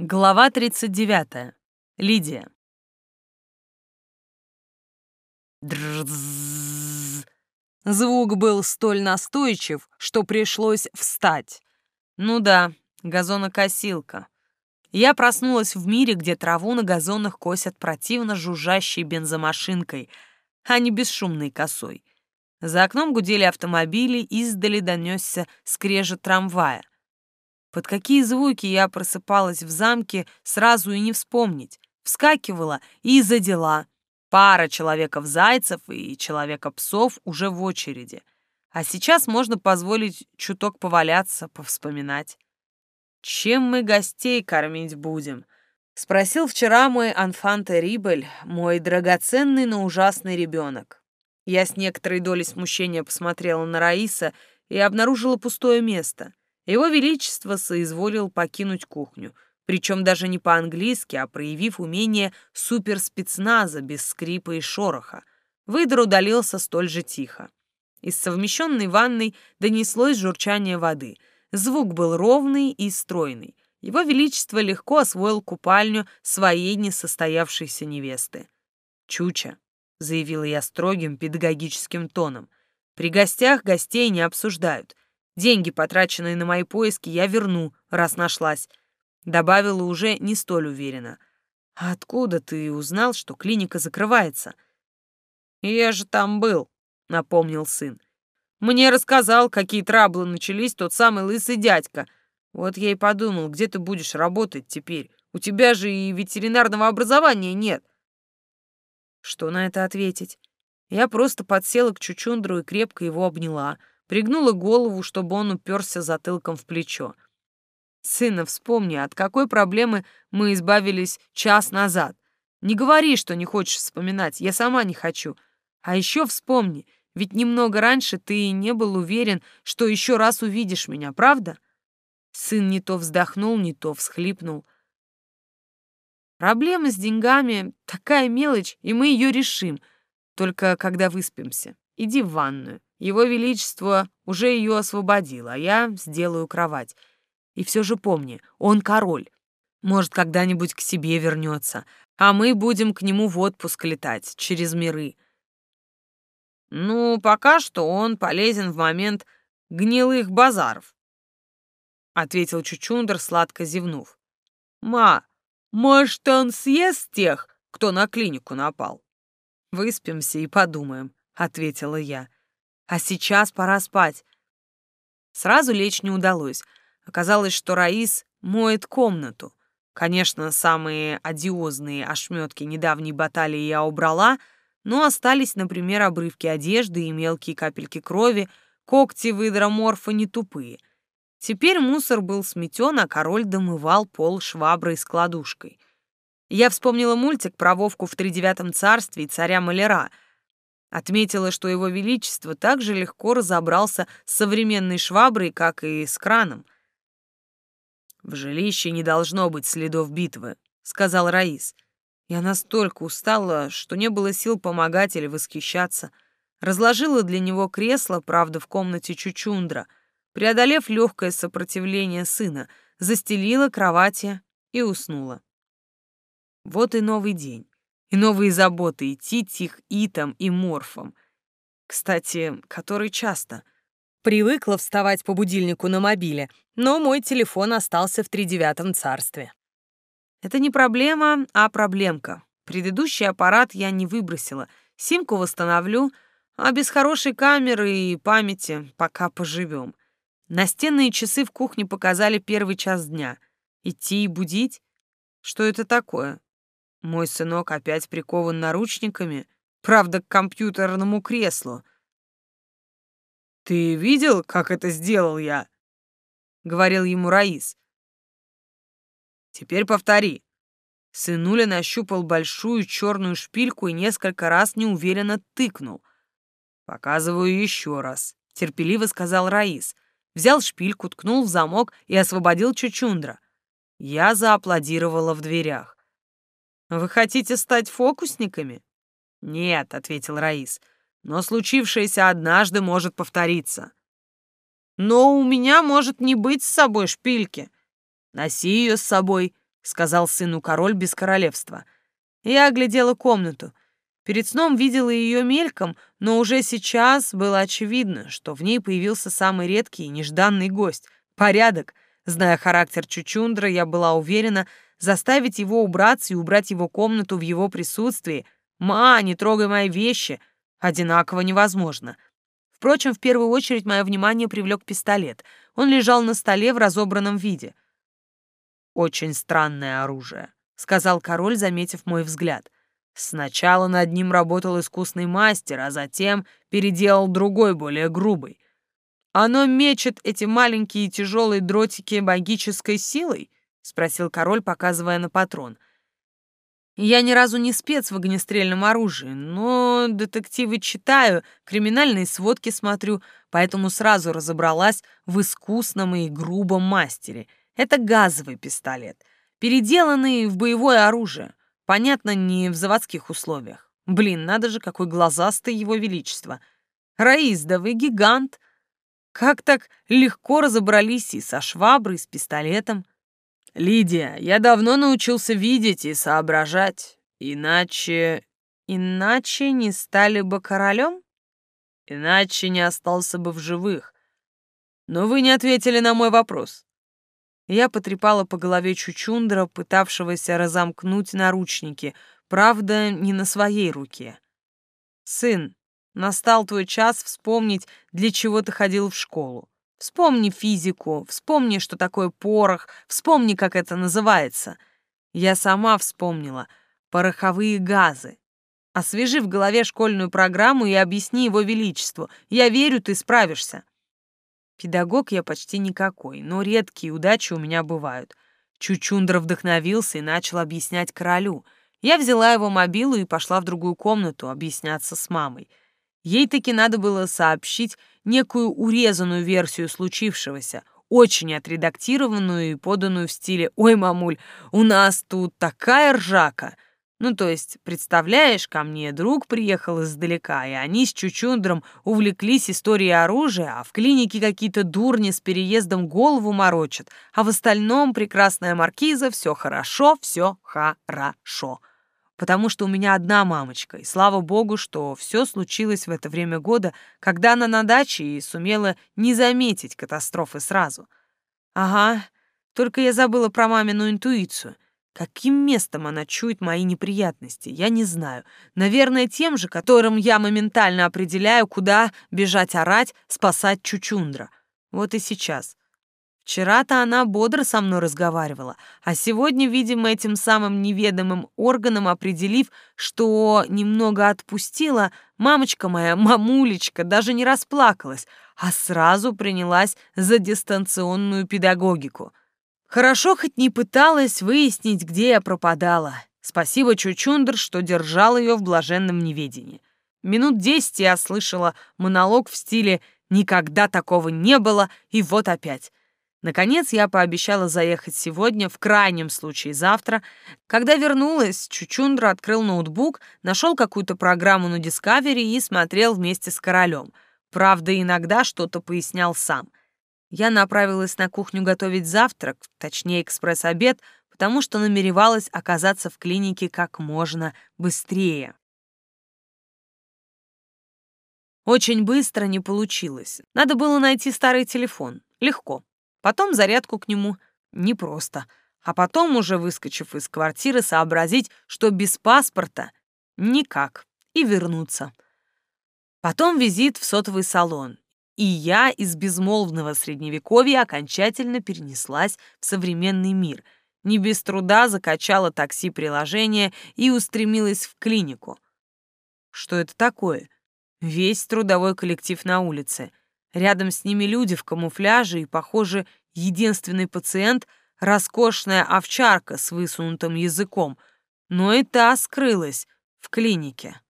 Глава 39. Лидия. Дрззз. Звук был столь настойчив, что пришлось встать. Ну да, газонокосилка. Я проснулась в мире, где траву на газонах косят противно жужжащей бензомашинкой, а не бесшумной косой. За окном гудели автомобили, издали донесся скрежет трамвая. Под какие звуки я просыпалась в замке, сразу и не вспомнить. Вскакивала и за дела. Пара человеков-зайцев и человека-псов уже в очереди. А сейчас можно позволить чуток поваляться, повспоминать. «Чем мы гостей кормить будем?» — спросил вчера мой анфанте Рибель, мой драгоценный, но ужасный ребенок. Я с некоторой долей смущения посмотрела на Раиса и обнаружила пустое место. Его Величество соизволил покинуть кухню, причем даже не по-английски, а проявив умение суперспецназа без скрипа и шороха. Выдр удалился столь же тихо. Из совмещенной ванной донеслось журчание воды. Звук был ровный и стройный. Его Величество легко освоил купальню своей несостоявшейся невесты. «Чуча», — заявила я строгим педагогическим тоном, — «при гостях гостей не обсуждают. Деньги, потраченные на мои поиски, я верну, раз нашлась. Добавила уже не столь уверенно. А откуда ты узнал, что клиника закрывается? Я же там был, напомнил сын. Мне рассказал, какие траблы начались тот самый лысый дядька. Вот я и подумал, где ты будешь работать теперь? У тебя же и ветеринарного образования нет. Что на это ответить? Я просто подсела к Чучундру и крепко его обняла — пригнула голову, чтобы он уперся затылком в плечо. «Сына, вспомни, от какой проблемы мы избавились час назад. Не говори, что не хочешь вспоминать, я сама не хочу. А еще вспомни, ведь немного раньше ты не был уверен, что еще раз увидишь меня, правда?» Сын не то вздохнул, не то всхлипнул. «Проблема с деньгами — такая мелочь, и мы ее решим, только когда выспимся. Иди в ванную. Его Величество уже ее освободил, а я сделаю кровать. И все же помни, он король. Может, когда-нибудь к себе вернется, а мы будем к нему в отпуск летать через миры. Ну, пока что он полезен в момент гнилых базаров, — ответил Чучундер, сладко зевнув. «Ма, может, он съест тех, кто на клинику напал?» «Выспимся и подумаем», — ответила я. А сейчас пора спать. Сразу лечь не удалось. Оказалось, что Раис моет комнату. Конечно, самые одиозные ошметки недавней баталии я убрала, но остались, например, обрывки одежды и мелкие капельки крови, когти выдроморфа не тупые. Теперь мусор был сметен, а король домывал пол шваброй с кладушкой. Я вспомнила мультик про Вовку в тридевятом царстве и царя Маляра — Отметила, что его величество так же легко разобрался с современной шваброй, как и с краном. «В жилище не должно быть следов битвы», — сказал Раис. Я настолько устала, что не было сил помогать или восхищаться. Разложила для него кресло, правда, в комнате Чучундра, преодолев легкое сопротивление сына, застелила кровати и уснула. Вот и новый день и новые заботы идти тих итом и морфом. Кстати, который часто. Привыкла вставать по будильнику на мобиле, но мой телефон остался в тридевятом царстве. Это не проблема, а проблемка. Предыдущий аппарат я не выбросила. Симку восстановлю, а без хорошей камеры и памяти пока поживем. Настенные часы в кухне показали первый час дня. Идти и будить? Что это такое? Мой сынок опять прикован наручниками, правда, к компьютерному креслу. «Ты видел, как это сделал я?» — говорил ему Раис. «Теперь повтори». Сынуля нащупал большую черную шпильку и несколько раз неуверенно тыкнул. «Показываю еще раз», — терпеливо сказал Раис. Взял шпильку, ткнул в замок и освободил Чучундра. Я зааплодировала в дверях. Вы хотите стать фокусниками? Нет, ответил Раис. Но случившееся однажды может повториться. Но у меня может не быть с собой шпильки. Носи ее с собой, сказал сыну король без королевства. Я оглядела комнату. Перед сном видела ее мельком, но уже сейчас было очевидно, что в ней появился самый редкий и нежданный гость — порядок. Зная характер Чучундра, я была уверена, заставить его убраться и убрать его комнату в его присутствии. «Ма, не трогай мои вещи!» Одинаково невозможно. Впрочем, в первую очередь мое внимание привлек пистолет. Он лежал на столе в разобранном виде. «Очень странное оружие», — сказал король, заметив мой взгляд. Сначала над ним работал искусный мастер, а затем переделал другой, более грубый. Оно мечет эти маленькие тяжелые дротики магической силой? Спросил король, показывая на патрон. Я ни разу не спец в огнестрельном оружии, но детективы читаю, криминальные сводки смотрю, поэтому сразу разобралась в искусном и грубом мастере. Это газовый пистолет, переделанный в боевое оружие. Понятно, не в заводских условиях. Блин, надо же, какой глазастый его величество. Раис, да вы гигант. Как так легко разобрались и со шваброй, и с пистолетом. Лидия, я давно научился видеть и соображать. Иначе... Иначе не стали бы королем? Иначе не остался бы в живых. Но вы не ответили на мой вопрос. Я потрепала по голове Чучундра, пытавшегося разомкнуть наручники, правда, не на своей руке. «Сын, настал твой час вспомнить, для чего ты ходил в школу. Вспомни физику, вспомни, что такое порох, вспомни, как это называется. Я сама вспомнила. Пороховые газы. Освежи в голове школьную программу и объясни его величеству. Я верю, ты справишься. Педагог я почти никакой, но редкие удачи у меня бывают. Чучундра вдохновился и начал объяснять королю. Я взяла его мобилу и пошла в другую комнату объясняться с мамой. Ей таки надо было сообщить некую урезанную версию случившегося, очень отредактированную и поданную в стиле «Ой, мамуль, у нас тут такая ржака!» Ну, то есть, представляешь, ко мне друг приехал издалека, и они с Чучундром увлеклись историей оружия, а в клинике какие-то дурни с переездом голову морочат, а в остальном прекрасная маркиза, все хорошо, все хорошо. Потому что у меня одна мамочка, и слава богу, что все случилось в это время года, когда она на даче и сумела не заметить катастрофы сразу. Ага, только я забыла про мамину интуицию — Каким местом она чует мои неприятности, я не знаю. Наверное, тем же, которым я моментально определяю, куда бежать орать, спасать Чучундра. Вот и сейчас. Вчера-то она бодро со мной разговаривала, а сегодня, видимо, этим самым неведомым органом определив, что немного отпустила, мамочка моя, мамулечка, даже не расплакалась, а сразу принялась за дистанционную педагогику — Хорошо хоть не пыталась выяснить, где я пропадала. Спасибо Чучундр, что держал ее в блаженном неведении. Минут десять я слышала монолог в стиле «никогда такого не было» и вот опять. Наконец я пообещала заехать сегодня, в крайнем случае завтра. Когда вернулась, Чучундра открыл ноутбук, нашел какую-то программу на Discovery и смотрел вместе с королем. Правда, иногда что-то пояснял сам. Я направилась на кухню готовить завтрак, точнее экспресс-обед, потому что намеревалась оказаться в клинике как можно быстрее. Очень быстро не получилось. Надо было найти старый телефон. Легко. Потом зарядку к нему. Непросто. А потом, уже выскочив из квартиры, сообразить, что без паспорта никак. И вернуться. Потом визит в сотовый салон и я из безмолвного средневековья окончательно перенеслась в современный мир. Не без труда закачала такси-приложение и устремилась в клинику. Что это такое? Весь трудовой коллектив на улице. Рядом с ними люди в камуфляже и, похоже, единственный пациент — роскошная овчарка с высунутым языком. Но и та скрылась в клинике.